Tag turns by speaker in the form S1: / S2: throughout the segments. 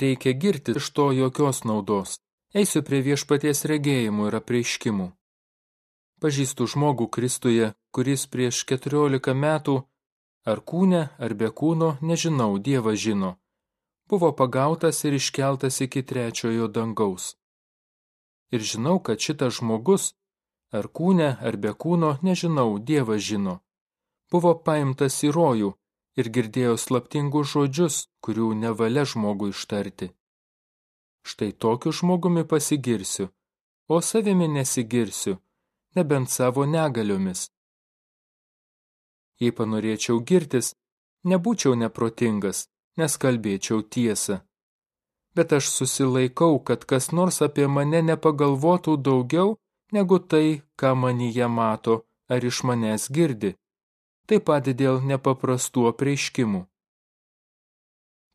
S1: reikia girti iš to jokios naudos. Eisiu prie viešpaties regėjimų ir apreiškimų. Pažįstu žmogų Kristuje, kuris prieš keturiolika metų, ar kūne, ar be kūno, nežinau, Dievas žino, buvo pagautas ir iškeltas iki trečiojo dangaus. Ir žinau, kad šitas žmogus, ar kūne, ar be kūno, nežinau, Dievas žino, buvo paimtas į rojų ir girdėjo slaptingus žodžius, kurių nevalia žmogui ištarti. Štai tokiu žmogumi pasigirsiu, o savimi nesigirsiu nebent savo negaliomis. Jei panorėčiau girtis, nebūčiau neprotingas, nes kalbėčiau tiesą. Bet aš susilaikau, kad kas nors apie mane nepagalvotų daugiau negu tai, ką manyje mato ar iš manęs girdi, taip pat dėl nepaprastų apreiškimų.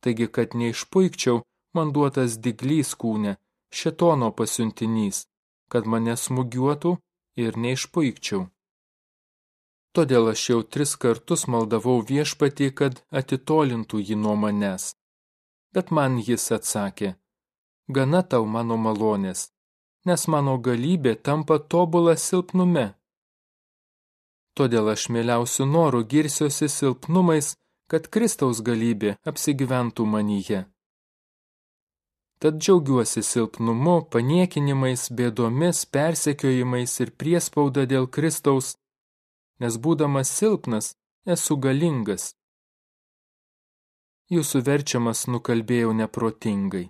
S1: Taigi, kad neišpuikčiau, man duotas diglys kūne, šetono pasiuntinys, kad mane smugiuotų ir neišpuikčiau. Todėl aš jau tris kartus maldavau viešpatį, kad atitolintų jį nuo manęs. Bet man jis atsakė, gana tau mano malonės, nes mano galybė tampa tobula silpnume. Todėl aš mieliausių norų girsiuosi silpnumais, kad Kristaus galybė apsigyventų manyje. Tad džiaugiuosi silpnumu, paniekinimais, bėdomis, persekiojimais ir priespauda dėl Kristaus, nes būdamas silpnas esu galingas. Jūsų verčiamas nukalbėjau neprotingai.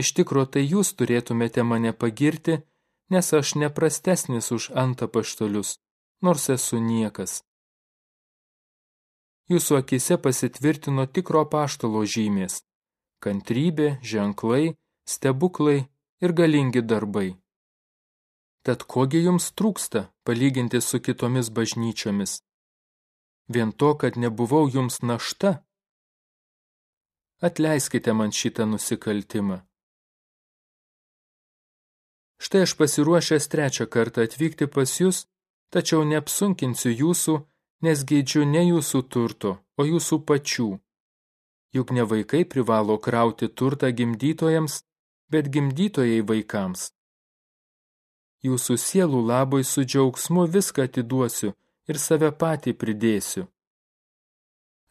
S1: Iš tikro tai jūs turėtumėte mane pagirti, nes aš neprastesnis už antapaštolius, nors esu niekas. Jūsų akise pasitvirtino tikro paštalo žymės kantrybė, ženklai, stebuklai ir galingi darbai. Tad kogi jums trūksta palyginti su kitomis bažnyčiomis? Vien to, kad nebuvau jums našta? Atleiskite man šitą nusikaltimą. Štai aš pasiruošęs trečią kartą atvykti pas jūs, tačiau neapsunkinsiu jūsų, nes geidžiu ne jūsų turto, o jūsų pačių juk ne vaikai privalo krauti turtą gimdytojams, bet gimdytojai vaikams. Jūsų sielų labui su džiaugsmu viską atiduosiu ir save patį pridėsiu.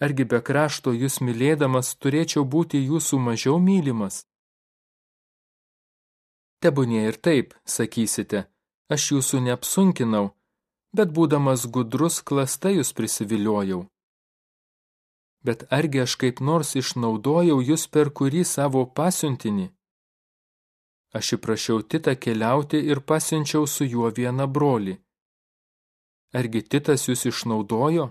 S1: Argi be krašto jūs mylėdamas turėčiau būti jūsų mažiau mylimas? Tebūnė ir taip, sakysite, aš jūsų neapsunkinau, bet būdamas gudrus klasta jūs prisiviliojau bet argi aš kaip nors išnaudojau jūs per kurį savo pasiuntinį? Aš įprašiau Titą keliauti ir pasiunčiau su juo vieną brolį. Argi Titas jūs išnaudojo?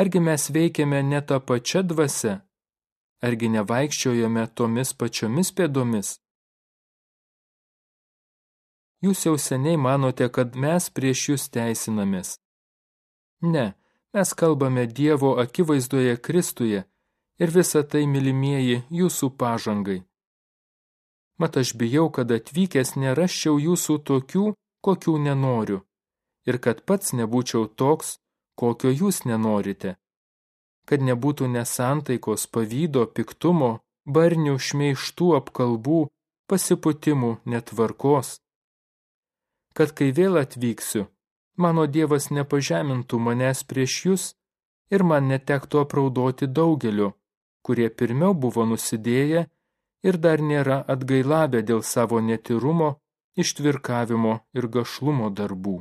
S1: Argi mes veikiame ne tą pačią dvasę? Argi nevaikščiojame tomis pačiomis pėdomis? Jūs jau seniai manote, kad mes prieš jūs teisinamės. Ne, Mes kalbame Dievo akivaizdoje Kristuje ir visa tai, mylimieji, jūsų pažangai. Mat aš bijau, kad atvykęs neraščiau jūsų tokių, kokių nenoriu, ir kad pats nebūčiau toks, kokio jūs nenorite, kad nebūtų nesantaikos, pavydo, piktumo, barnių, šmeištų apkalbų, pasiputimų, netvarkos. Kad kai vėl atvyksiu, mano Dievas nepažemintų manęs prieš jūs ir man netektų apraudoti daugeliu, kurie pirmiau buvo nusidėję ir dar nėra atgailavę dėl savo netirumo, ištvirkavimo ir gašlumo darbų.